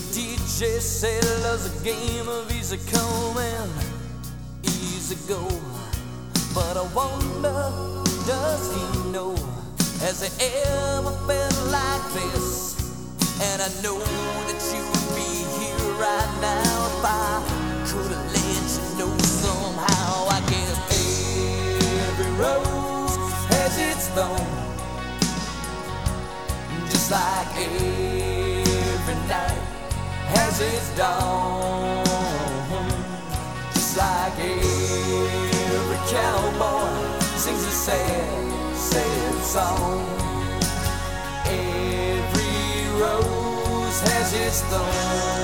The DJ said love's a game of easy come and easy go. But I wonder, does he know? Has he ever felt like this? And I know its dawn, just like every cowboy sings a sad, sad song. Every rose has its thorn.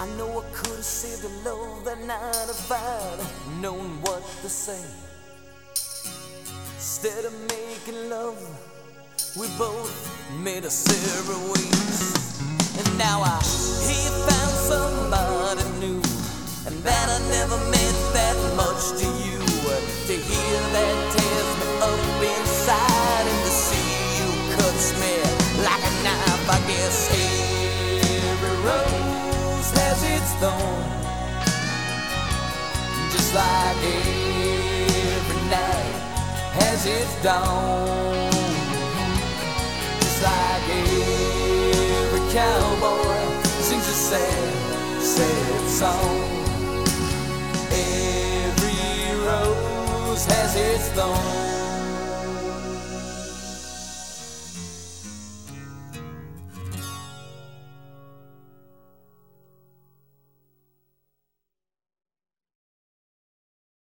I know I could have saved a love that night if I'd known what to say. Instead of making love, we both made us separate ways. And now I he just like every night has its dawn. Just like every cowboy sings a sad, sad song. Every rose has its thorn.